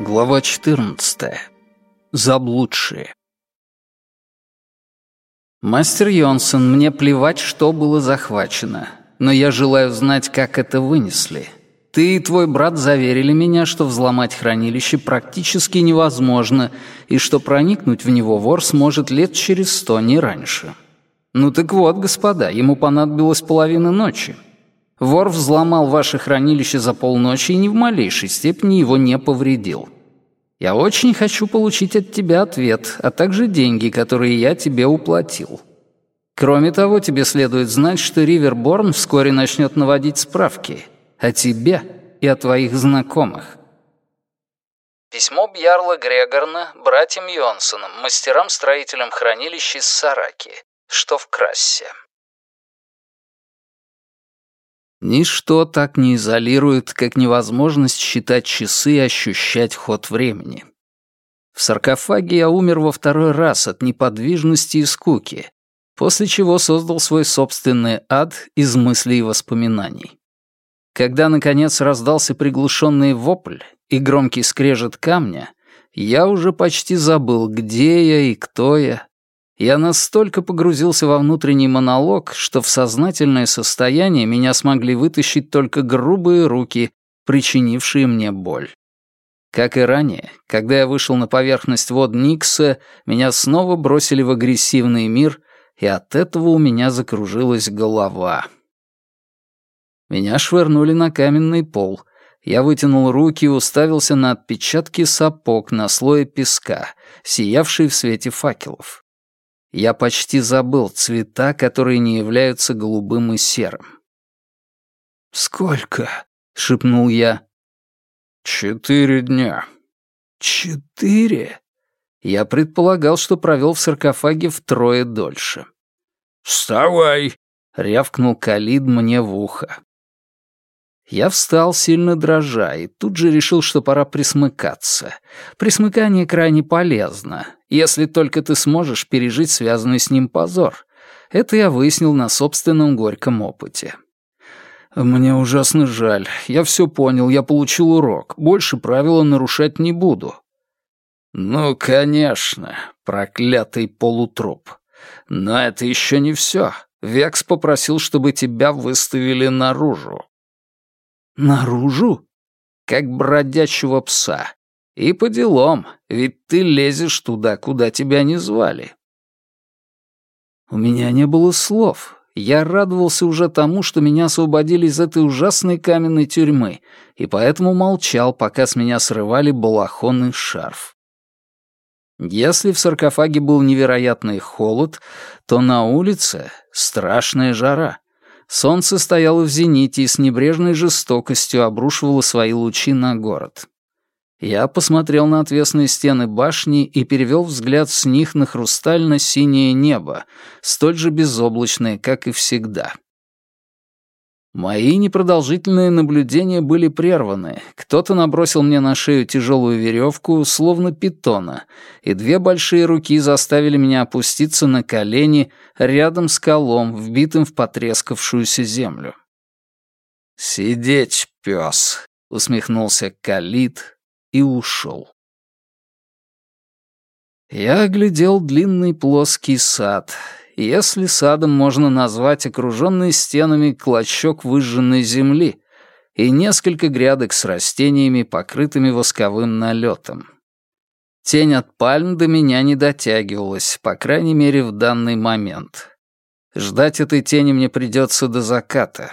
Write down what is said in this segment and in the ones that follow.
Глава 14. Заблудшие. Мастер Йонсон, мне плевать, что было захвачено, но я желаю знать, как это вынесли. Ты и твой брат заверили меня, что взломать хранилище практически невозможно и что проникнуть в него вор сможет лет через сто, не раньше. Ну так вот, господа, ему понадобилось половина ночи. Вор взломал ваше хранилище за полночи и ни в малейшей степени его не повредил. Я очень хочу получить от тебя ответ, а также деньги, которые я тебе уплатил. Кроме того, тебе следует знать, что Риверборн вскоре начнет наводить справки о тебе и о твоих знакомых. Письмо Бьярла Грегорна братьям Йонсонам, мастерам-строителям хранилища из Сараки, что в Крассе. Ничто так не изолирует, как невозможность считать часы и ощущать ход времени. В саркофаге я умер во второй раз от неподвижности и скуки, после чего создал свой собственный ад из мыслей и воспоминаний. Когда, наконец, раздался приглушенный вопль и громкий скрежет камня, я уже почти забыл, где я и кто я, я настолько погрузился во внутренний монолог, что в сознательное состояние меня смогли вытащить только грубые руки, причинившие мне боль. Как и ранее, когда я вышел на поверхность вод Никса, меня снова бросили в агрессивный мир, и от этого у меня закружилась голова. Меня швырнули на каменный пол. Я вытянул руки и уставился на отпечатки сапог на слое песка, сиявшие в свете факелов. Я почти забыл цвета, которые не являются голубым и серым. «Сколько?» — шепнул я. «Четыре дня». «Четыре?» Я предполагал, что провел в саркофаге втрое дольше. «Вставай!» — рявкнул Калид мне в ухо. Я встал, сильно дрожа, и тут же решил, что пора присмыкаться. Присмыкание крайне полезно, если только ты сможешь пережить связанный с ним позор. Это я выяснил на собственном горьком опыте. Мне ужасно жаль. Я все понял, я получил урок. Больше правила нарушать не буду. Ну, конечно, проклятый полутруп. Но это еще не все. Векс попросил, чтобы тебя выставили наружу. Наружу? Как бродячего пса. И по делам, ведь ты лезешь туда, куда тебя не звали. У меня не было слов. Я радовался уже тому, что меня освободили из этой ужасной каменной тюрьмы, и поэтому молчал, пока с меня срывали балахон и шарф. Если в саркофаге был невероятный холод, то на улице страшная жара. Солнце стояло в зените и с небрежной жестокостью обрушивало свои лучи на город. Я посмотрел на отвесные стены башни и перевел взгляд с них на хрустально-синее небо, столь же безоблачное, как и всегда. Мои непродолжительные наблюдения были прерваны. Кто-то набросил мне на шею тяжелую веревку, словно питона, и две большие руки заставили меня опуститься на колени рядом с колом, вбитым в потрескавшуюся землю. «Сидеть, пес!» — усмехнулся Калит и ушел. Я оглядел длинный плоский сад — если садом можно назвать окруженный стенами клочок выжженной земли и несколько грядок с растениями, покрытыми восковым налетом. Тень от пальм до меня не дотягивалась, по крайней мере, в данный момент. Ждать этой тени мне придется до заката.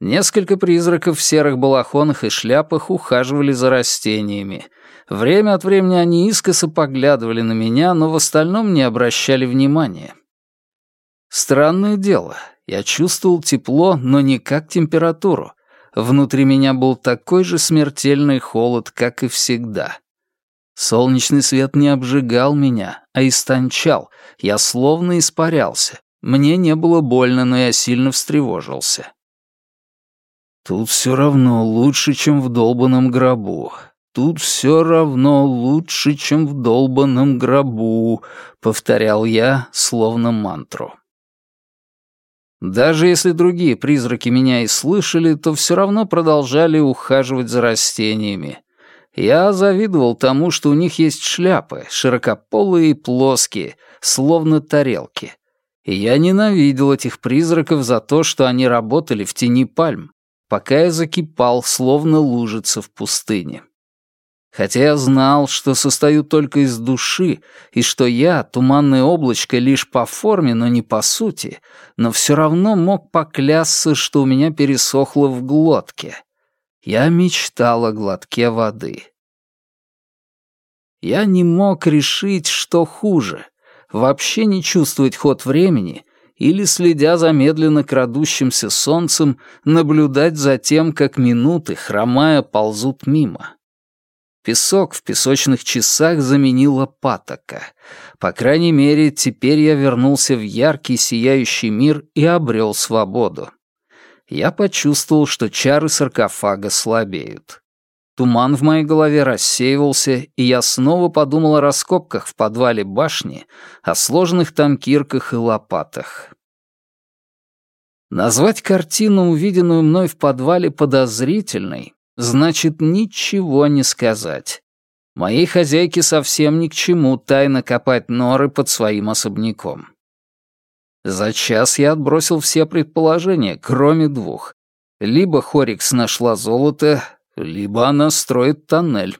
Несколько призраков в серых балахонах и шляпах ухаживали за растениями. Время от времени они искоса поглядывали на меня, но в остальном не обращали внимания. Странное дело, я чувствовал тепло, но не как температуру. Внутри меня был такой же смертельный холод, как и всегда. Солнечный свет не обжигал меня, а истончал. Я словно испарялся. Мне не было больно, но я сильно встревожился. Тут все равно лучше, чем в долбанном гробу. Тут все равно лучше, чем в долбанном гробу, повторял я, словно мантру. Даже если другие призраки меня и слышали, то все равно продолжали ухаживать за растениями. Я завидовал тому, что у них есть шляпы, широкополые и плоские, словно тарелки. И я ненавидел этих призраков за то, что они работали в тени пальм, пока я закипал, словно лужица в пустыне. Хотя я знал, что состою только из души, и что я, туманное облачко, лишь по форме, но не по сути, но все равно мог поклясться, что у меня пересохло в глотке. Я мечтал о глотке воды. Я не мог решить, что хуже — вообще не чувствовать ход времени или, следя за медленно крадущимся солнцем, наблюдать за тем, как минуты, хромая, ползут мимо. Песок в песочных часах заменила патока. По крайней мере, теперь я вернулся в яркий сияющий мир и обрел свободу. Я почувствовал, что чары саркофага слабеют. Туман в моей голове рассеивался, и я снова подумал о раскопках в подвале башни, о сложных там кирках и лопатах. Назвать картину, увиденную мной в подвале, подозрительной значит ничего не сказать. Моей хозяйке совсем ни к чему тайно копать норы под своим особняком. За час я отбросил все предположения, кроме двух. Либо Хорикс нашла золото, либо она строит тоннель.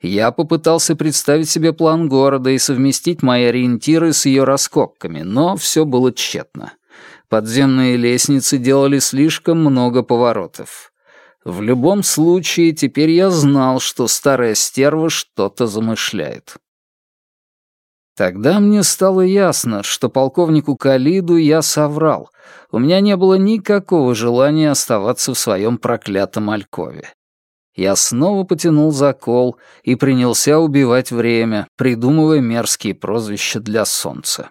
Я попытался представить себе план города и совместить мои ориентиры с ее раскопками, но все было тщетно. Подземные лестницы делали слишком много поворотов. В любом случае, теперь я знал, что старая стерва что-то замышляет. Тогда мне стало ясно, что полковнику Калиду я соврал. У меня не было никакого желания оставаться в своем проклятом Алькове. Я снова потянул за кол и принялся убивать время, придумывая мерзкие прозвища для солнца.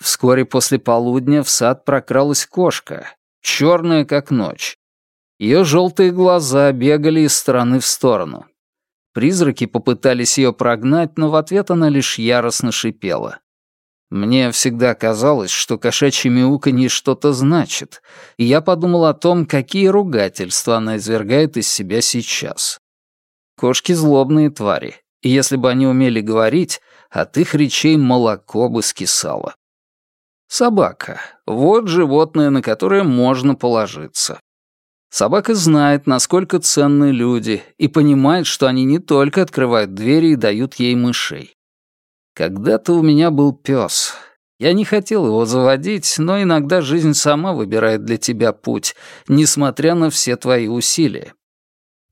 Вскоре после полудня в сад прокралась кошка, черная как ночь, ее желтые глаза бегали из стороны в сторону. Призраки попытались ее прогнать, но в ответ она лишь яростно шипела. Мне всегда казалось, что кошачье мяуканье что-то значит, и я подумал о том, какие ругательства она извергает из себя сейчас. Кошки — злобные твари, и если бы они умели говорить, от их речей молоко бы скисало. Собака — вот животное, на которое можно положиться. Собака знает, насколько ценны люди, и понимает, что они не только открывают двери и дают ей мышей. Когда-то у меня был пес. Я не хотел его заводить, но иногда жизнь сама выбирает для тебя путь, несмотря на все твои усилия.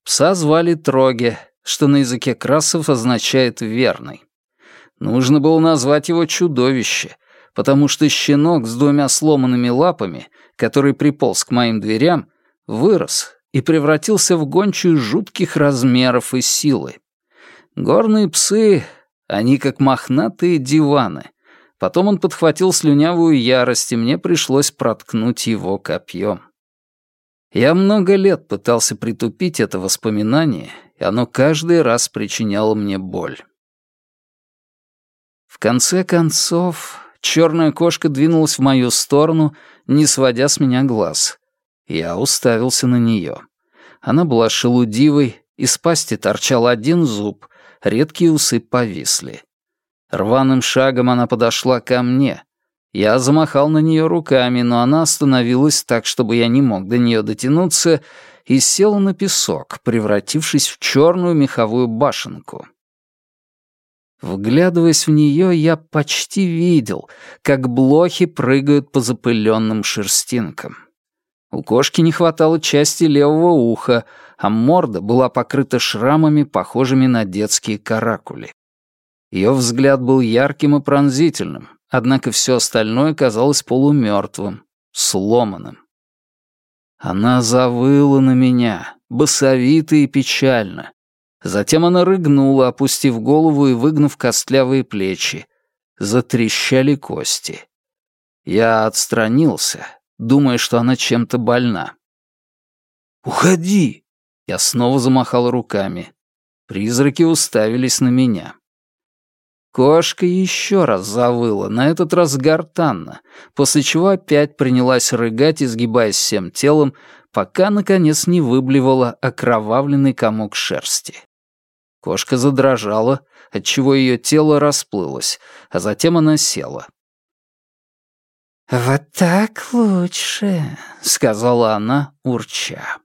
Пса звали Троге, что на языке красов означает «верный». Нужно было назвать его «чудовище», потому что щенок с двумя сломанными лапами, который приполз к моим дверям, вырос и превратился в гончую жутких размеров и силы. Горные псы, они как мохнатые диваны. Потом он подхватил слюнявую ярость, и мне пришлось проткнуть его копьем. Я много лет пытался притупить это воспоминание, и оно каждый раз причиняло мне боль. В конце концов, черная кошка двинулась в мою сторону, не сводя с меня глаз. Я уставился на нее. Она была шелудивой, из пасти торчал один зуб, редкие усы повисли. Рваным шагом она подошла ко мне. Я замахал на нее руками, но она остановилась так, чтобы я не мог до нее дотянуться, и села на песок, превратившись в черную меховую башенку. Вглядываясь в нее, я почти видел, как блохи прыгают по запыленным шерстинкам. У кошки не хватало части левого уха, а морда была покрыта шрамами, похожими на детские каракули. Ее взгляд был ярким и пронзительным, однако все остальное казалось полумертвым, сломанным. Она завыла на меня, басовито и печально. Затем она рыгнула, опустив голову и выгнув костлявые плечи. Затрещали кости. Я отстранился, думая, что она чем-то больна. «Уходи!» Я снова замахал руками. Призраки уставились на меня. Кошка еще раз завыла, на этот раз гортанно, после чего опять принялась рыгать, изгибаясь всем телом, пока, наконец, не выблевала окровавленный комок шерсти. Кошка задрожала, отчего ее тело расплылось, а затем она села. «Вот так лучше», — сказала она, урча.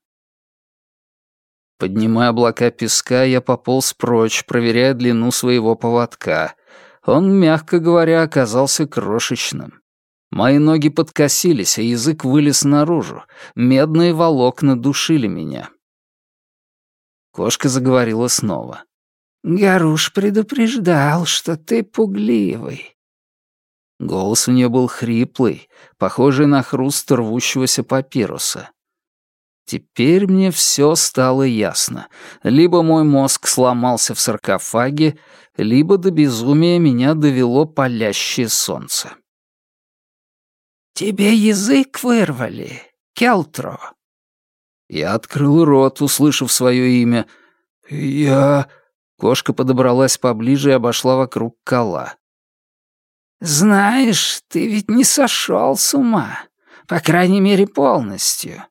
Поднимая облака песка, я пополз прочь, проверяя длину своего поводка. Он, мягко говоря, оказался крошечным. Мои ноги подкосились, а язык вылез наружу. Медные волокна душили меня. Кошка заговорила снова. «Гаруш предупреждал, что ты пугливый». Голос у нее был хриплый, похожий на хруст рвущегося папируса. Теперь мне все стало ясно. Либо мой мозг сломался в саркофаге, либо до безумия меня довело палящее солнце. «Тебе язык вырвали, Келтро». Я открыл рот, услышав свое имя. «Я...» Кошка подобралась поближе и обошла вокруг кола. «Знаешь, ты ведь не сошел с ума, по крайней мере, полностью.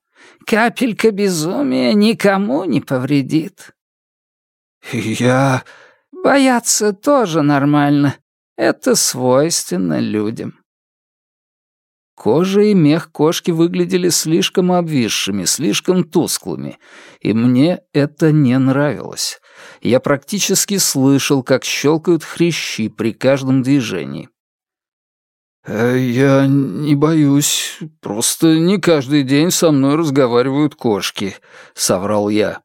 Капелька безумия никому не повредит». «Я...» «Бояться тоже нормально. Это свойственно людям». Кожа и мех кошки выглядели слишком обвисшими, слишком тусклыми, и мне это не нравилось. Я практически слышал, как щелкают хрящи при каждом движении. «Э, «Я не боюсь. Просто не каждый день со мной разговаривают кошки», — соврал я.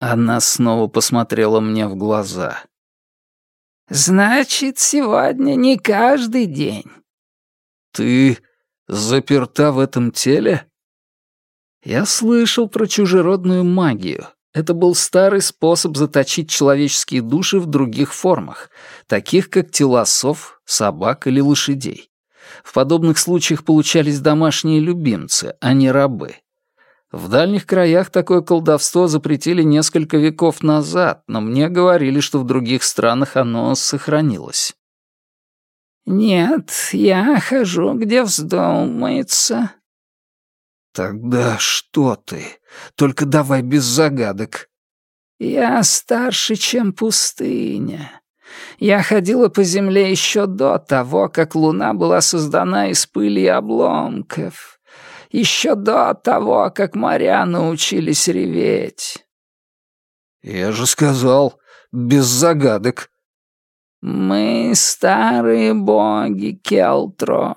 Она снова посмотрела мне в глаза. «Значит, сегодня не каждый день». «Ты заперта в этом теле?» Я слышал про чужеродную магию. Это был старый способ заточить человеческие души в других формах, таких как тела сов, собак или лошадей. В подобных случаях получались домашние любимцы, а не рабы. В дальних краях такое колдовство запретили несколько веков назад, но мне говорили, что в других странах оно сохранилось. «Нет, я хожу, где вздумается». «Тогда что ты? Только давай без загадок». «Я старше, чем пустыня. Я ходила по земле еще до того, как луна была создана из пыли и обломков. Еще до того, как моря научились реветь. Я же сказал, без загадок. Мы старые боги, Келтро.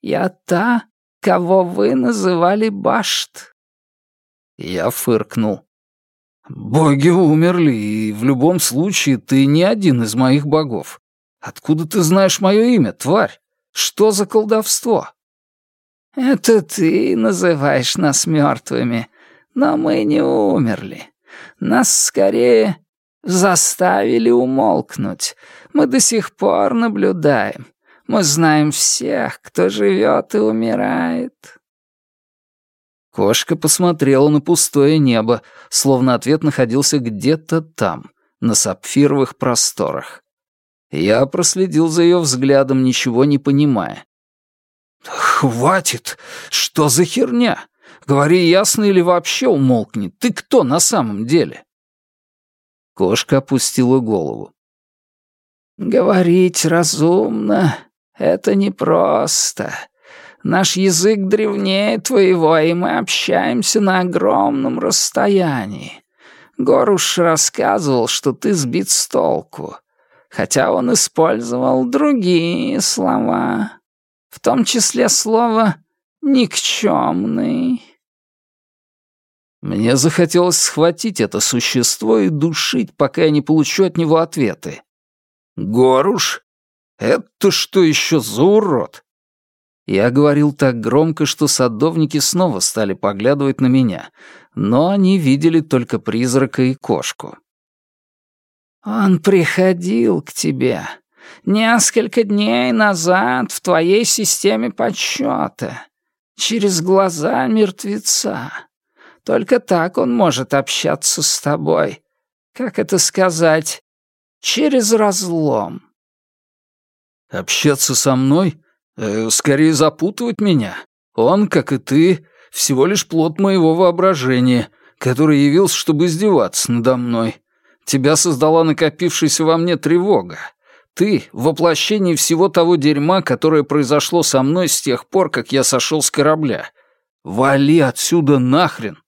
Я та, кого вы называли Башт. Я фыркнул. «Боги умерли, и в любом случае ты не один из моих богов. Откуда ты знаешь мое имя, тварь? Что за колдовство?» «Это ты называешь нас мертвыми, но мы не умерли. Нас скорее заставили умолкнуть. Мы до сих пор наблюдаем. Мы знаем всех, кто живет и умирает». Кошка посмотрела на пустое небо, словно ответ находился где-то там, на сапфировых просторах. Я проследил за ее взглядом, ничего не понимая. «Хватит! Что за херня? Говори ясно или вообще умолкни. Ты кто на самом деле?» Кошка опустила голову. «Говорить разумно — это непросто. Наш язык древнее твоего, и мы общаемся на огромном расстоянии. Горуш рассказывал, что ты сбит с толку, хотя он использовал другие слова, в том числе слово «никчемный». Мне захотелось схватить это существо и душить, пока я не получу от него ответы. «Горуш? Это что еще за урод?» Я говорил так громко, что садовники снова стали поглядывать на меня, но они видели только призрака и кошку. «Он приходил к тебе несколько дней назад в твоей системе подсчета, через глаза мертвеца. Только так он может общаться с тобой. Как это сказать? Через разлом. Общаться со мной? Э, скорее запутывать меня. Он, как и ты, всего лишь плод моего воображения, который явился, чтобы издеваться надо мной. Тебя создала накопившаяся во мне тревога. Ты — воплощение всего того дерьма, которое произошло со мной с тех пор, как я сошел с корабля. Вали отсюда нахрен!»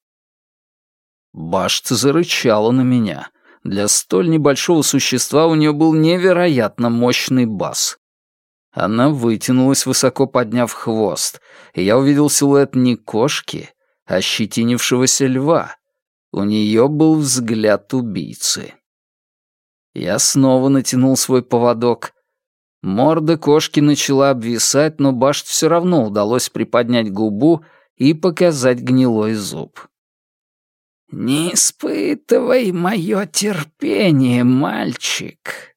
Башта зарычала на меня. Для столь небольшого существа у нее был невероятно мощный бас. Она вытянулась, высоко подняв хвост, и я увидел силуэт не кошки, а щетинившегося льва. У нее был взгляд убийцы. Я снова натянул свой поводок. Морда кошки начала обвисать, но Башт все равно удалось приподнять губу и показать гнилой зуб. «Не испытывай мое терпение, мальчик.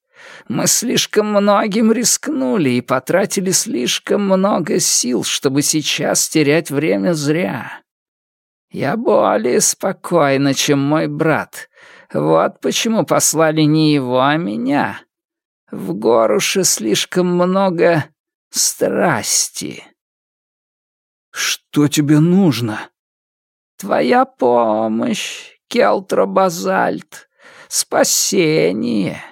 Мы слишком многим рискнули и потратили слишком много сил, чтобы сейчас терять время зря. Я более спокойна, чем мой брат. Вот почему послали не его, а меня. В Горуше слишком много страсти. Что тебе нужно? Твоя помощь, Келтробазальт, спасение.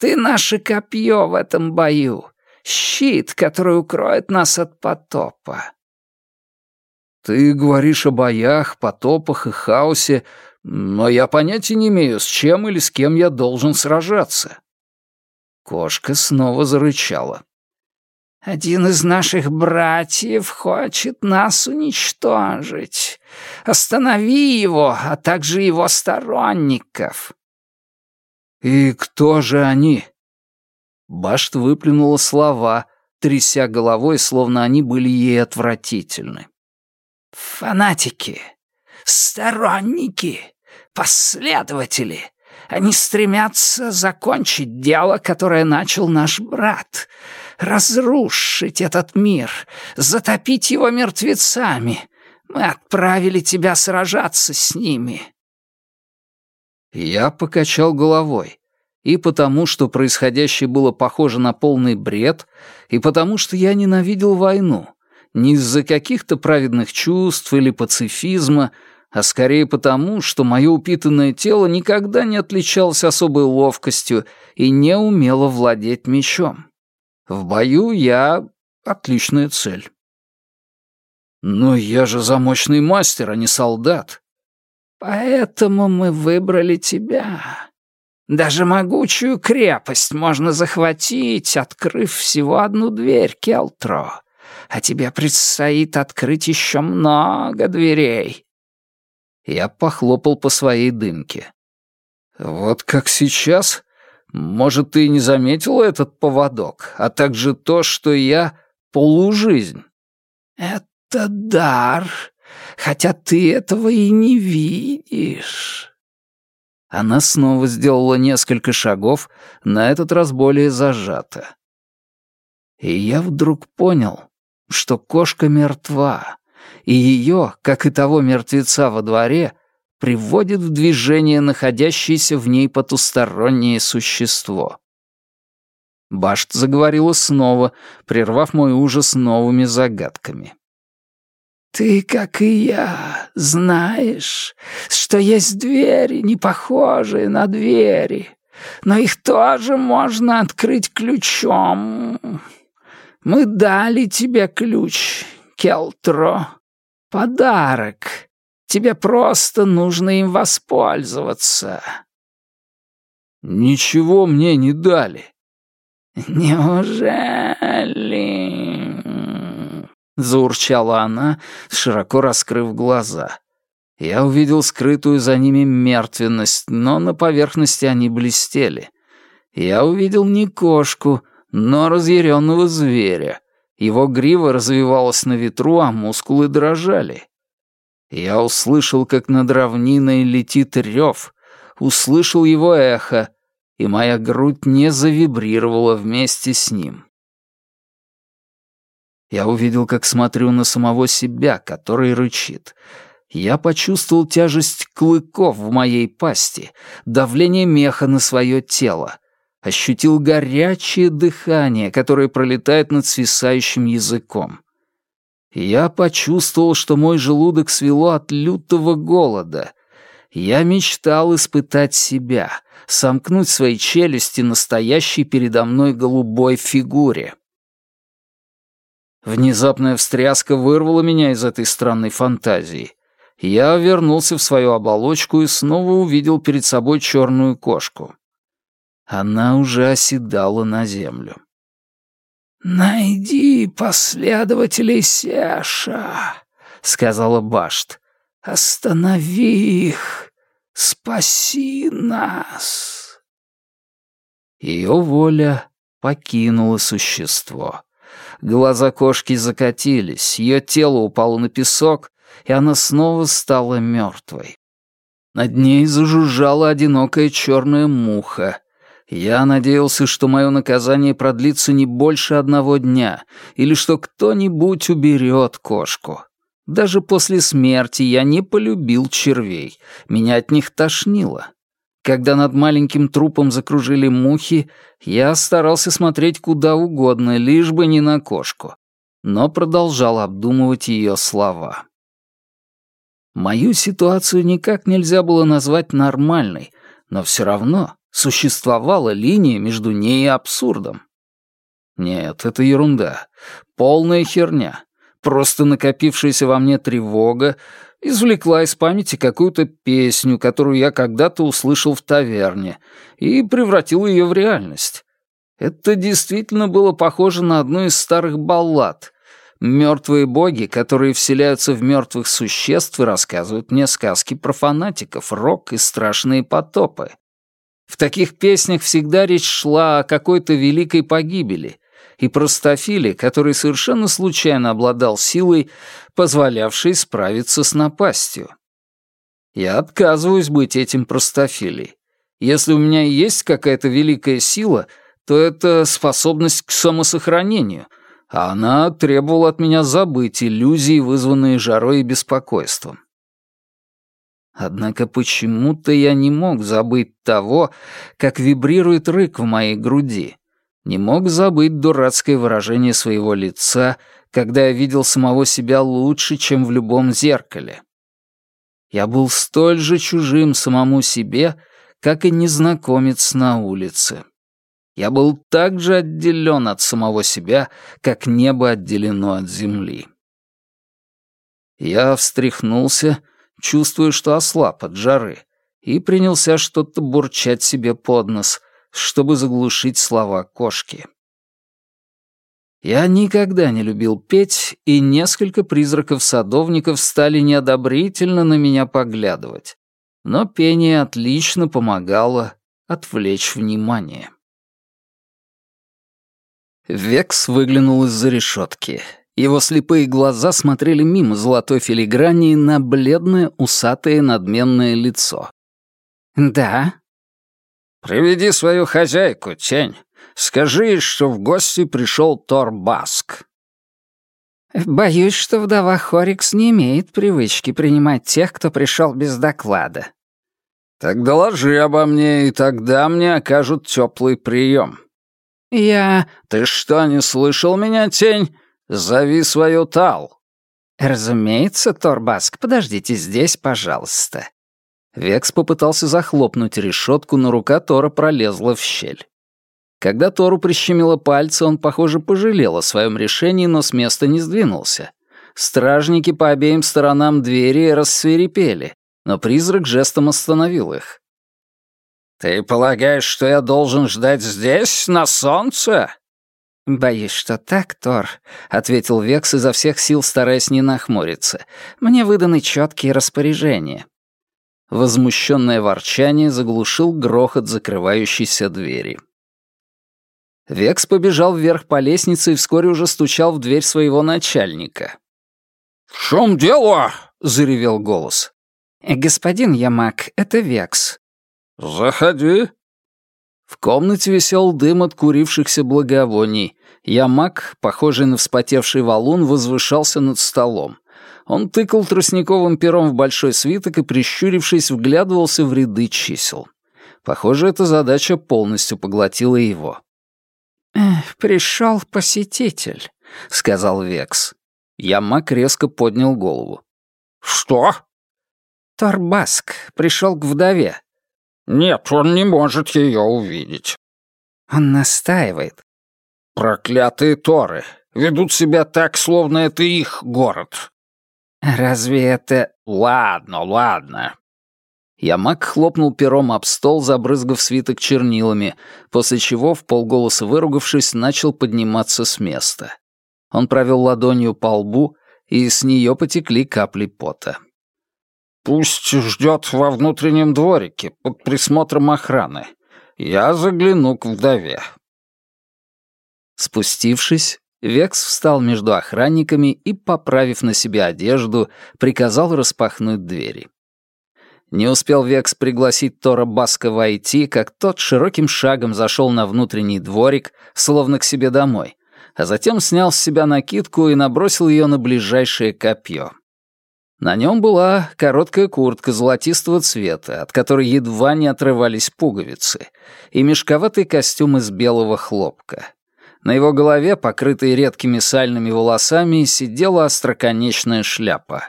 Ты наше копье в этом бою, щит, который укроет нас от потопа. Ты говоришь о боях, потопах и хаосе, но я понятия не имею, с чем или с кем я должен сражаться. Кошка снова зарычала. «Один из наших братьев хочет нас уничтожить. Останови его, а также его сторонников. «И кто же они?» Башт выплюнула слова, тряся головой, словно они были ей отвратительны. «Фанатики, сторонники, последователи. Они стремятся закончить дело, которое начал наш брат, разрушить этот мир, затопить его мертвецами. Мы отправили тебя сражаться с ними. Я покачал головой. И потому, что происходящее было похоже на полный бред, и потому, что я ненавидел войну. Не из-за каких-то праведных чувств или пацифизма, а скорее потому, что мое упитанное тело никогда не отличалось особой ловкостью и не умело владеть мечом. В бою я отличная цель. Но я же замочный мастер, а не солдат. Поэтому мы выбрали тебя. Даже могучую крепость можно захватить, открыв всего одну дверь, Келтро. А тебе предстоит открыть еще много дверей. Я похлопал по своей дымке. Вот как сейчас? Может, ты не заметила этот поводок, а также то, что я полужизнь? Это дар, хотя ты этого и не видишь». Она снова сделала несколько шагов, на этот раз более зажато. И я вдруг понял, что кошка мертва, и ее, как и того мертвеца во дворе, приводит в движение находящееся в ней потустороннее существо. Башт заговорила снова, прервав мой ужас новыми загадками. Ты, как и я, знаешь, что есть двери, не похожие на двери, но их тоже можно открыть ключом. Мы дали тебе ключ, Келтро. Подарок. Тебе просто нужно им воспользоваться. Ничего мне не дали. Неужели? Заурчала она, широко раскрыв глаза. Я увидел скрытую за ними мертвенность, но на поверхности они блестели. Я увидел не кошку, но разъяренного зверя. Его грива развивалась на ветру, а мускулы дрожали. Я услышал, как над равниной летит рев, услышал его эхо, и моя грудь не завибрировала вместе с ним. Я увидел, как смотрю на самого себя, который рычит. Я почувствовал тяжесть клыков в моей пасти, давление меха на свое тело. ощутил горячее дыхание, которое пролетает над свисающим языком. Я почувствовал, что мой желудок свело от лютого голода. Я мечтал испытать себя, сомкнуть свои челюсти настоящей передо мной голубой фигуре. Внезапная встряска вырвала меня из этой странной фантазии. Я вернулся в свою оболочку и снова увидел перед собой черную кошку. Она уже оседала на землю. «Найди последователей Сеша», — сказала Башт. «Останови их! Спаси нас!» Ее воля покинула существо. Глаза кошки закатились, ее тело упало на песок, и она снова стала мертвой. Над ней зажужжала одинокая черная муха. Я надеялся, что мое наказание продлится не больше одного дня, или что кто-нибудь уберет кошку. Даже после смерти я не полюбил червей, меня от них тошнило. Когда над маленьким трупом закружили мухи, я старался смотреть куда угодно, лишь бы не на кошку, но продолжал обдумывать ее слова. Мою ситуацию никак нельзя было назвать нормальной, но все равно Существовала линия между ней и абсурдом. Нет, это ерунда. Полная херня. Просто накопившаяся во мне тревога извлекла из памяти какую-то песню, которую я когда-то услышал в таверне, и превратил ее в реальность. Это действительно было похоже на одну из старых баллад. Мертвые боги, которые вселяются в мертвых существ и рассказывают мне сказки про фанатиков, рок и страшные потопы. В таких песнях всегда речь шла о какой-то великой погибели, и простофиле, который совершенно случайно обладал силой, позволявшей справиться с напастью. Я отказываюсь быть этим простофилей. Если у меня есть какая-то великая сила, то это способность к самосохранению, а она требовала от меня забыть иллюзии, вызванные жарой и беспокойством. Однако почему-то я не мог забыть того, как вибрирует рык в моей груди. Не мог забыть дурацкое выражение своего лица, когда я видел самого себя лучше, чем в любом зеркале. Я был столь же чужим самому себе, как и незнакомец на улице. Я был так же отделен от самого себя, как небо отделено от земли. Я встряхнулся чувствуя, что ослаб от жары, и принялся что-то бурчать себе под нос, чтобы заглушить слова кошки. Я никогда не любил петь, и несколько призраков-садовников стали неодобрительно на меня поглядывать. Но пение отлично помогало отвлечь внимание. Векс выглянул из-за решетки. Его слепые глаза смотрели мимо золотой филиграни на бледное, усатое, надменное лицо. «Да?» «Приведи свою хозяйку, тень. Скажи, что в гости пришел Тор Баск». «Боюсь, что вдова Хорикс не имеет привычки принимать тех, кто пришел без доклада». «Так доложи обо мне, и тогда мне окажут теплый прием». «Я...» «Ты что, не слышал меня, тень? «Зови свою Тал!» «Разумеется, Торбаск, подождите здесь, пожалуйста». Векс попытался захлопнуть решетку, но рука Тора пролезла в щель. Когда Тору прищемило пальцы, он, похоже, пожалел о своем решении, но с места не сдвинулся. Стражники по обеим сторонам двери рассверепели, но призрак жестом остановил их. «Ты полагаешь, что я должен ждать здесь, на солнце?» «Боюсь, что так, Тор», — ответил Векс изо всех сил, стараясь не нахмуриться. «Мне выданы четкие распоряжения». Возмущенное ворчание заглушил грохот закрывающейся двери. Векс побежал вверх по лестнице и вскоре уже стучал в дверь своего начальника. «В чем дело?» — заревел голос. «Господин Ямак, это Векс». «Заходи», в комнате висел дым от курившихся благовоний. Ямак, похожий на вспотевший валун, возвышался над столом. Он тыкал тростниковым пером в большой свиток и, прищурившись, вглядывался в ряды чисел. Похоже, эта задача полностью поглотила его. «Пришел посетитель», — сказал Векс. Ямак резко поднял голову. «Что?» «Торбаск пришел к вдове». «Нет, он не может ее увидеть». «Он настаивает». «Проклятые Торы! Ведут себя так, словно это их город». «Разве это...» «Ладно, ладно». Ямак хлопнул пером об стол, забрызгав свиток чернилами, после чего, в полголоса выругавшись, начал подниматься с места. Он провел ладонью по лбу, и с нее потекли капли пота. «Пусть ждет во внутреннем дворике, под присмотром охраны. Я загляну к вдове». Спустившись, Векс встал между охранниками и, поправив на себе одежду, приказал распахнуть двери. Не успел Векс пригласить Тора Баска войти, как тот широким шагом зашел на внутренний дворик, словно к себе домой, а затем снял с себя накидку и набросил ее на ближайшее копье. На нем была короткая куртка золотистого цвета, от которой едва не отрывались пуговицы, и мешковатый костюм из белого хлопка. На его голове, покрытой редкими сальными волосами, сидела остроконечная шляпа.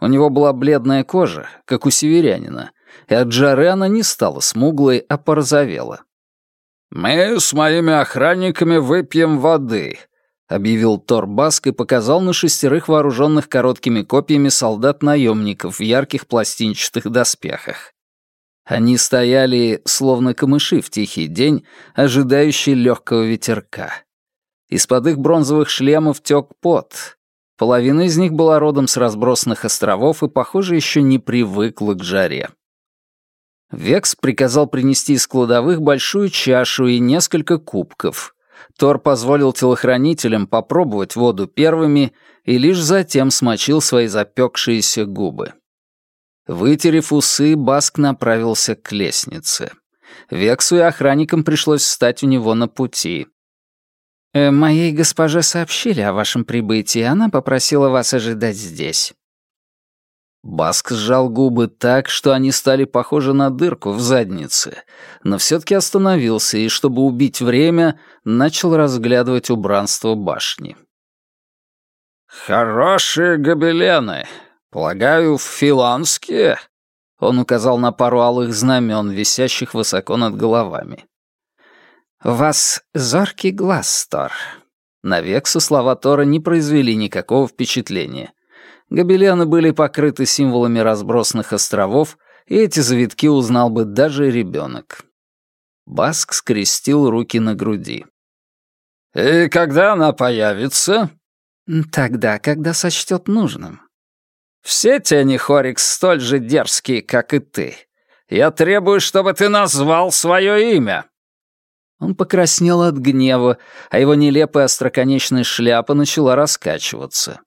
У него была бледная кожа, как у северянина, и от жары она не стала смуглой, а порозовела. «Мы с моими охранниками выпьем воды», — объявил Тор Баск и показал на шестерых вооруженных короткими копьями солдат-наемников в ярких пластинчатых доспехах. Они стояли, словно камыши в тихий день, ожидающие легкого ветерка. Из-под их бронзовых шлемов тек пот. Половина из них была родом с разбросанных островов и, похоже, еще не привыкла к жаре. Векс приказал принести из кладовых большую чашу и несколько кубков. Тор позволил телохранителям попробовать воду первыми и лишь затем смочил свои запекшиеся губы. Вытерев усы, Баск направился к лестнице. Вексу и охранникам пришлось встать у него на пути. «Э, «Моей госпоже сообщили о вашем прибытии, она попросила вас ожидать здесь». Баск сжал губы так, что они стали похожи на дырку в заднице, но все-таки остановился и, чтобы убить время, начал разглядывать убранство башни. «Хорошие гобелены. Полагаю, филанские?» Он указал на пару алых знамен, висящих высоко над головами. «У вас зоркий глаз, Тор». На Вексу слова Тора не произвели никакого впечатления — Гобелены были покрыты символами разбросанных островов, и эти завитки узнал бы даже ребенок. Баск скрестил руки на груди. «И когда она появится?» «Тогда, когда сочтет нужным». «Все тени Хорикс столь же дерзкие, как и ты. Я требую, чтобы ты назвал свое имя». Он покраснел от гнева, а его нелепая остроконечная шляпа начала раскачиваться.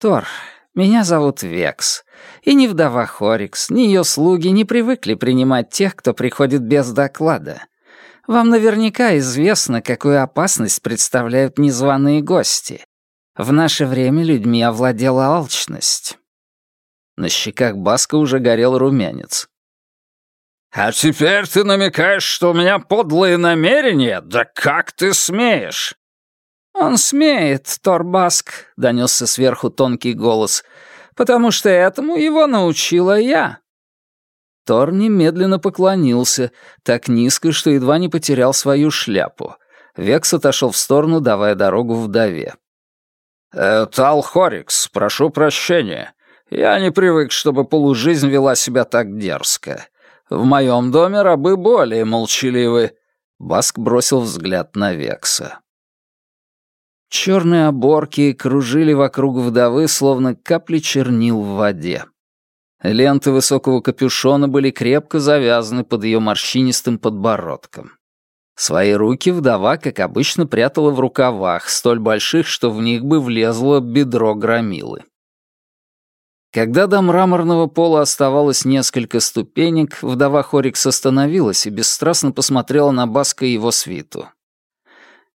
«Тор, меня зовут Векс, и ни вдова Хорикс, ни ее слуги не привыкли принимать тех, кто приходит без доклада. Вам наверняка известно, какую опасность представляют незваные гости. В наше время людьми овладела алчность». На щеках Баска уже горел румянец. «А теперь ты намекаешь, что у меня подлые намерения? Да как ты смеешь?» «Он смеет, Торбаск», — донесся сверху тонкий голос, «потому что этому его научила я». Тор немедленно поклонился, так низко, что едва не потерял свою шляпу. Векс отошел в сторону, давая дорогу вдове. «Э, «Тал Хорикс, прошу прощения. Я не привык, чтобы полужизнь вела себя так дерзко. В моем доме рабы более молчаливы». Баск бросил взгляд на Векса. Черные оборки кружили вокруг вдовы, словно капли чернил в воде. Ленты высокого капюшона были крепко завязаны под ее морщинистым подбородком. Свои руки вдова, как обычно, прятала в рукавах, столь больших, что в них бы влезло бедро громилы. Когда до мраморного пола оставалось несколько ступенек, вдова Хорикс остановилась и бесстрастно посмотрела на Баска и его свиту.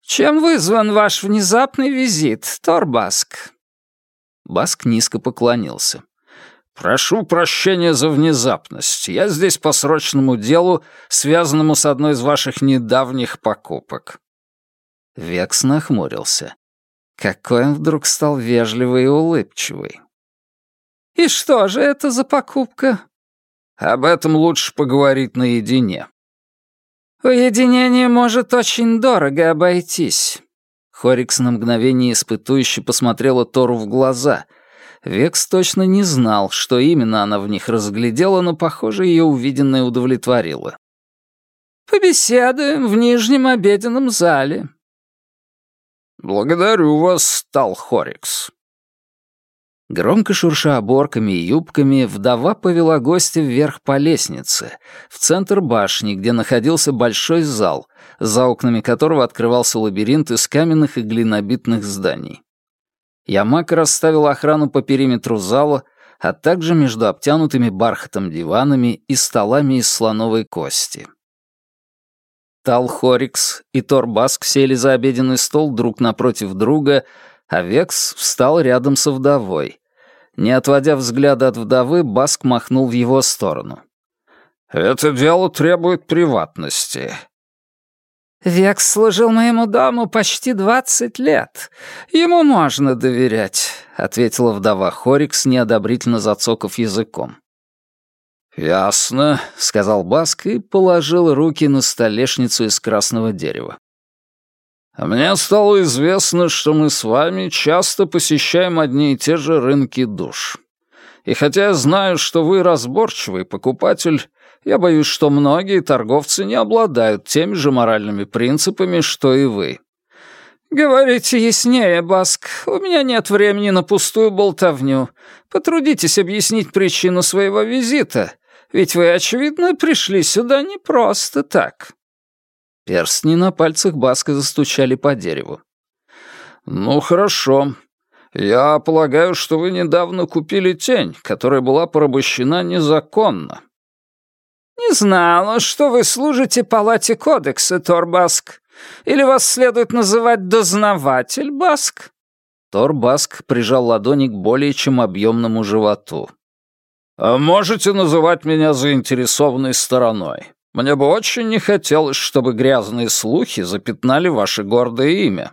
«Чем вызван ваш внезапный визит, Торбаск?» Баск низко поклонился. «Прошу прощения за внезапность. Я здесь по срочному делу, связанному с одной из ваших недавних покупок». Векс нахмурился. Какой он вдруг стал вежливый и улыбчивый. «И что же это за покупка?» «Об этом лучше поговорить наедине». «Уединение может очень дорого обойтись». Хорикс на мгновение испытующе посмотрела Тору в глаза — Векс точно не знал, что именно она в них разглядела, но, похоже, ее увиденное удовлетворило. «Побеседуем в нижнем обеденном зале». «Благодарю вас, Талхорикс». Громко шурша оборками и юбками, вдова повела гостя вверх по лестнице, в центр башни, где находился большой зал, за окнами которого открывался лабиринт из каменных и глинобитных зданий. Ямака расставил охрану по периметру зала, а также между обтянутыми бархатом диванами и столами из слоновой кости. Талхорикс и Торбаск сели за обеденный стол друг напротив друга, а встал рядом со вдовой. Не отводя взгляда от вдовы, Баск махнул в его сторону. «Это дело требует приватности. Векс служил моему дому почти двадцать лет. Ему можно доверять», — ответила вдова Хорикс, неодобрительно зацокав языком. «Ясно», — сказал Баск и положил руки на столешницу из красного дерева. «Мне стало известно, что мы с вами часто посещаем одни и те же рынки душ. И хотя я знаю, что вы разборчивый покупатель, я боюсь, что многие торговцы не обладают теми же моральными принципами, что и вы. «Говорите яснее, Баск. У меня нет времени на пустую болтовню. Потрудитесь объяснить причину своего визита, ведь вы, очевидно, пришли сюда не просто так». Перстни на пальцах Баска застучали по дереву. «Ну, хорошо. Я полагаю, что вы недавно купили тень, которая была порабощена незаконно. «Не знала, что вы служите палате кодекса, Торбаск. Или вас следует называть дознаватель, Баск?» Торбаск прижал ладони к более чем объемному животу. «А «Можете называть меня заинтересованной стороной. Мне бы очень не хотелось, чтобы грязные слухи запятнали ваше гордое имя».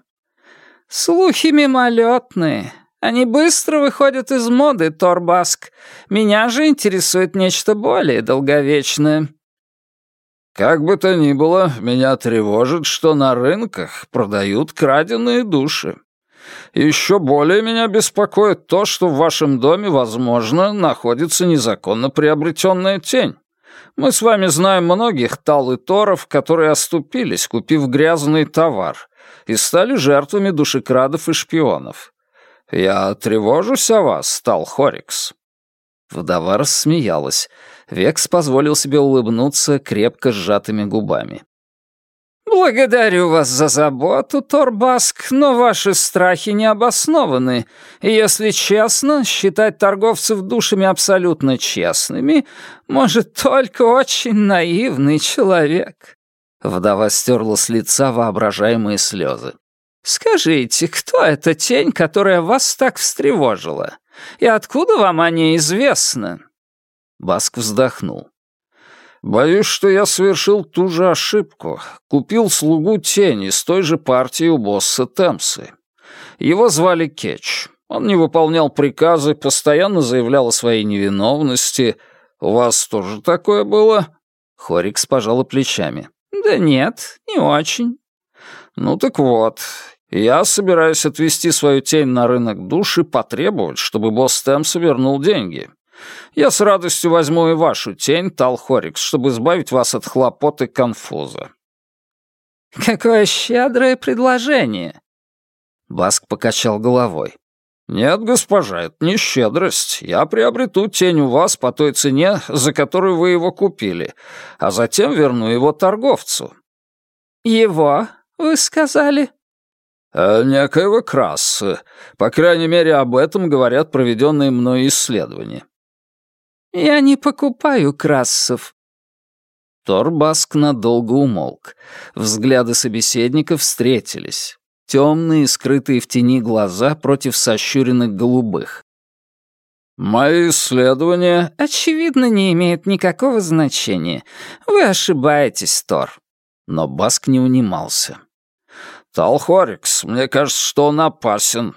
«Слухи мимолетные. Они быстро выходят из моды, Торбаск. Меня же интересует нечто более долговечное». «Как бы то ни было, меня тревожит, что на рынках продают краденые души. Еще более меня беспокоит то, что в вашем доме, возможно, находится незаконно приобретенная тень. Мы с вами знаем многих тал и торов, которые оступились, купив грязный товар, и стали жертвами душекрадов и шпионов. «Я тревожусь о вас, стал Хорикс». Вдова рассмеялась. Векс позволил себе улыбнуться крепко сжатыми губами. «Благодарю вас за заботу, Торбаск, но ваши страхи не обоснованы. И, если честно, считать торговцев душами абсолютно честными может только очень наивный человек». Вдова стерла с лица воображаемые слезы. «Скажите, кто эта тень, которая вас так встревожила? И откуда вам о ней известно?» Баск вздохнул. «Боюсь, что я совершил ту же ошибку. Купил слугу тени с той же партии у босса Темсы. Его звали Кетч. Он не выполнял приказы, постоянно заявлял о своей невиновности. У вас тоже такое было?» Хорикс пожала плечами. «Да нет, не очень». «Ну так вот, я собираюсь отвезти свою тень на рынок душ и потребовать, чтобы босс Тэмс вернул деньги. Я с радостью возьму и вашу тень, Талхорикс, чтобы избавить вас от хлопот и конфуза». «Какое щедрое предложение!» Баск покачал головой. «Нет, госпожа, это не щедрость. Я приобрету тень у вас по той цене, за которую вы его купили, а затем верну его торговцу». «Его, вы сказали?» Э, некоего Краса. По крайней мере, об этом говорят проведенные мной исследования. Я не покупаю Красов. Торбаск надолго умолк. Взгляды собеседников встретились. Темные, скрытые в тени глаза против сощуренных голубых. «Мои исследования...» «Очевидно, не имеют никакого значения. Вы ошибаетесь, Тор». Но Баск не унимался. «Талхорикс, мне кажется, что он опасен.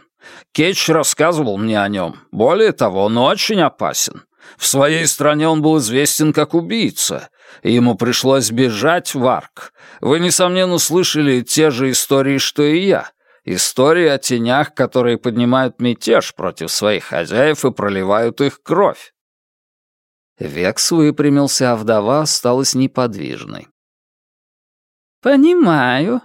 Кетч рассказывал мне о нем. Более того, он очень опасен. В своей стране он был известен как убийца, и ему пришлось бежать в Арк. Вы, несомненно, слышали те же истории, что и я. Истории о тенях, которые поднимают мятеж против своих хозяев и проливают их кровь. Векс выпрямился, а вдова осталась неподвижной. «Понимаю.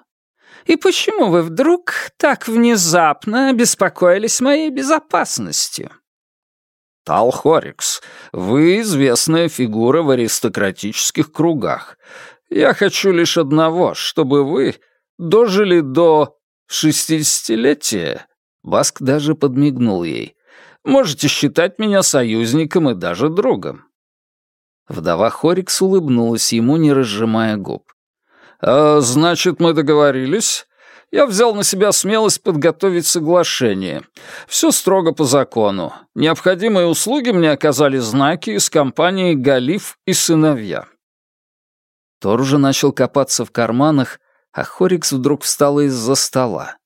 И почему вы вдруг так внезапно обеспокоились моей безопасностью?» Талхорикс, вы известная фигура в аристократических кругах. Я хочу лишь одного, чтобы вы дожили до шестидесятилетия». Баск даже подмигнул ей. «Можете считать меня союзником и даже другом». Вдова Хорикс улыбнулась ему, не разжимая губ. «А, «Значит, мы договорились? Я взял на себя смелость подготовить соглашение. Все строго по закону. Необходимые услуги мне оказали знаки из компании «Галиф и сыновья». Тор уже начал копаться в карманах, а Хорикс вдруг встала из-за стола.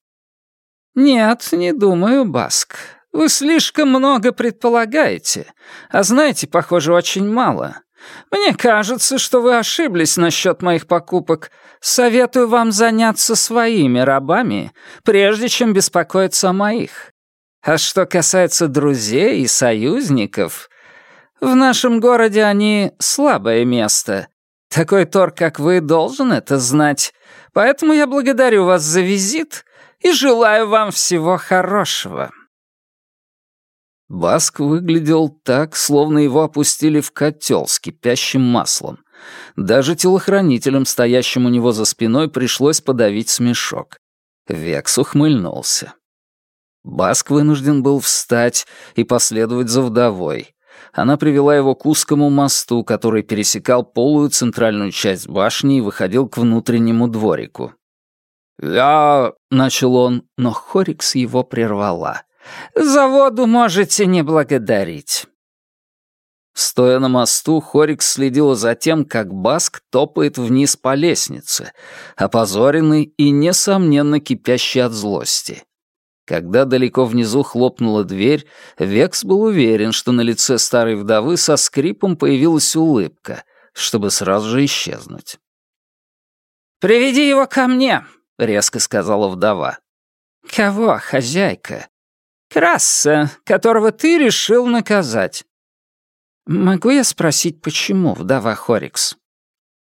«Нет, не думаю, Баск. Вы слишком много предполагаете, а знаете, похоже, очень мало. Мне кажется, что вы ошиблись насчет моих покупок. Советую вам заняться своими рабами, прежде чем беспокоиться о моих. А что касается друзей и союзников, в нашем городе они слабое место. Такой Тор, как вы, должен это знать. Поэтому я благодарю вас за визит и желаю вам всего хорошего». Баск выглядел так, словно его опустили в котел с кипящим маслом. Даже телохранителям, стоящим у него за спиной, пришлось подавить смешок. Векс ухмыльнулся. Баск вынужден был встать и последовать за вдовой. Она привела его к узкому мосту, который пересекал полую центральную часть башни и выходил к внутреннему дворику. «Я...» — начал он, но Хорикс его прервала. Заводу можете не благодарить». Стоя на мосту, Хорикс следила за тем, как Баск топает вниз по лестнице, опозоренный и, несомненно, кипящий от злости. Когда далеко внизу хлопнула дверь, Векс был уверен, что на лице старой вдовы со скрипом появилась улыбка, чтобы сразу же исчезнуть. «Приведи его ко мне», — резко сказала вдова. «Кого, хозяйка?» Краса, которого ты решил наказать». «Могу я спросить, почему, вдова Хорикс?»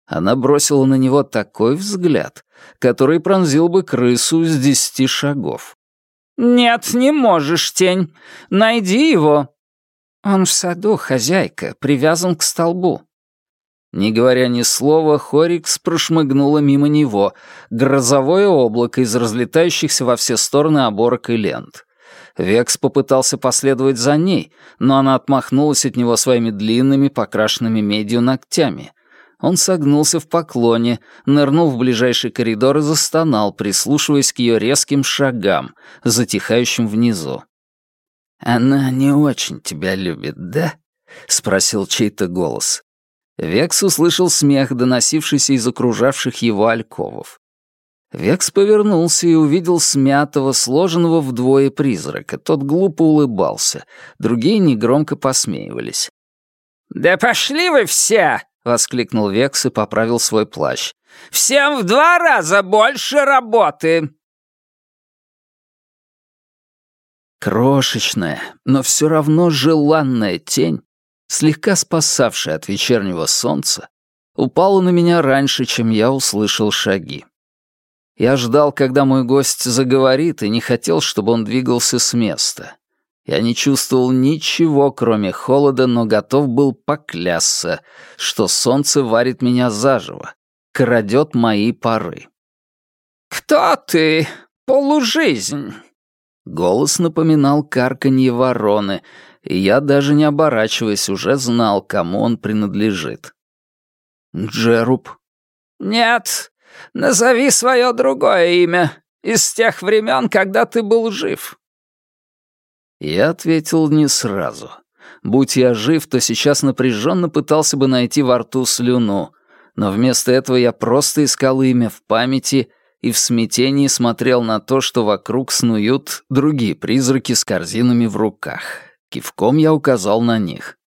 Она бросила на него такой взгляд, который пронзил бы крысу с десяти шагов. «Нет, не можешь, тень. Найди его». «Он в саду, хозяйка, привязан к столбу». Не говоря ни слова, Хорикс прошмыгнула мимо него, грозовое облако из разлетающихся во все стороны оборок и лент. Векс попытался последовать за ней, но она отмахнулась от него своими длинными, покрашенными медью ногтями. Он согнулся в поклоне, нырнул в ближайший коридор и застонал, прислушиваясь к ее резким шагам, затихающим внизу. «Она не очень тебя любит, да?» — спросил чей-то голос. Векс услышал смех, доносившийся из окружавших его альковов. Векс повернулся и увидел смятого, сложенного вдвое призрака. Тот глупо улыбался, другие негромко посмеивались. «Да пошли вы все!» — воскликнул Векс и поправил свой плащ. «Всем в два раза больше работы!» Крошечная, но все равно желанная тень, слегка спасавшая от вечернего солнца, упала на меня раньше, чем я услышал шаги. Я ждал, когда мой гость заговорит, и не хотел, чтобы он двигался с места. Я не чувствовал ничего, кроме холода, но готов был поклясться, что солнце варит меня заживо, крадет мои пары. «Кто ты? Полужизнь!» Голос напоминал карканье вороны, и я, даже не оборачиваясь, уже знал, кому он принадлежит. «Джеруб». «Нет, Назови свое другое имя из тех времен, когда ты был жив». Я ответил не сразу. Будь я жив, то сейчас напряженно пытался бы найти во рту слюну, но вместо этого я просто искал имя в памяти и в смятении смотрел на то, что вокруг снуют другие призраки с корзинами в руках. Кивком я указал на них.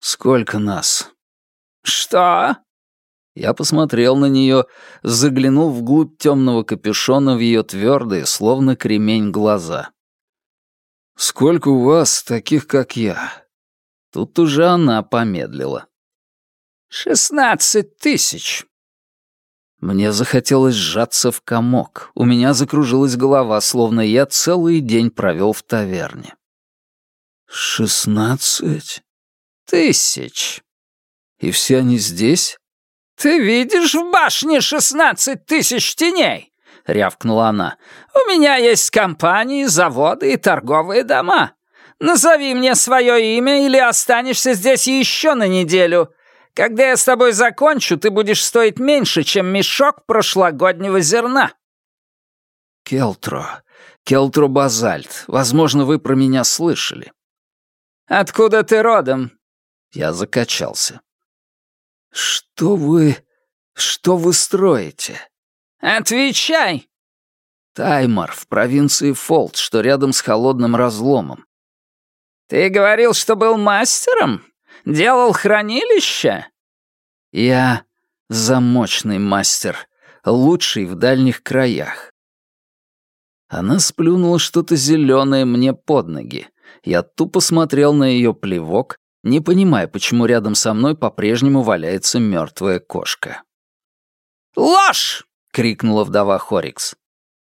«Сколько нас?» «Что?» Я посмотрел на нее, заглянул вглубь темного капюшона в ее твердые, словно кремень, глаза. «Сколько у вас таких, как я?» Тут уже она помедлила. «Шестнадцать тысяч». Мне захотелось сжаться в комок. У меня закружилась голова, словно я целый день провел в таверне. «Шестнадцать?» «Тысяч». «И все они здесь?» «Ты видишь в башне шестнадцать тысяч теней?» — рявкнула она. «У меня есть компании, заводы и торговые дома. Назови мне свое имя или останешься здесь еще на неделю. Когда я с тобой закончу, ты будешь стоить меньше, чем мешок прошлогоднего зерна». «Келтро. Келтро Базальт. Возможно, вы про меня слышали». «Откуда ты родом?» Я закачался. «Что вы... что вы строите?» «Отвечай!» «Таймар в провинции Фолт, что рядом с холодным разломом». «Ты говорил, что был мастером? Делал хранилище?» «Я замочный мастер, лучший в дальних краях». Она сплюнула что-то зеленое мне под ноги. Я тупо смотрел на ее плевок, не понимая, почему рядом со мной по-прежнему валяется мертвая кошка. «Ложь!» — крикнула вдова Хорикс.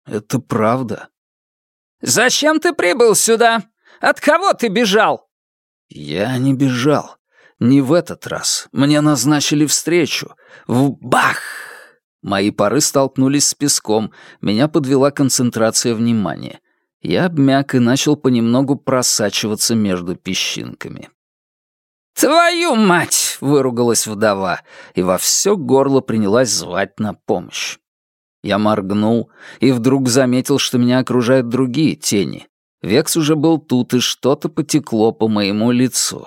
«Это правда». «Зачем ты прибыл сюда? От кого ты бежал?» «Я не бежал. Не в этот раз. Мне назначили встречу. В бах!» Мои пары столкнулись с песком, меня подвела концентрация внимания. Я обмяк и начал понемногу просачиваться между песчинками. «Твою мать!» — выругалась вдова и во все горло принялась звать на помощь. Я моргнул и вдруг заметил, что меня окружают другие тени. Векс уже был тут, и что-то потекло по моему лицу.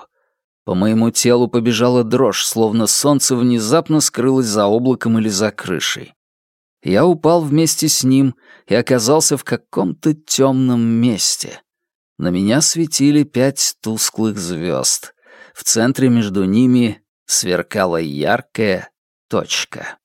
По моему телу побежала дрожь, словно солнце внезапно скрылось за облаком или за крышей. Я упал вместе с ним и оказался в каком-то темном месте. На меня светили пять тусклых звезд. В центре между ними сверкала яркая точка.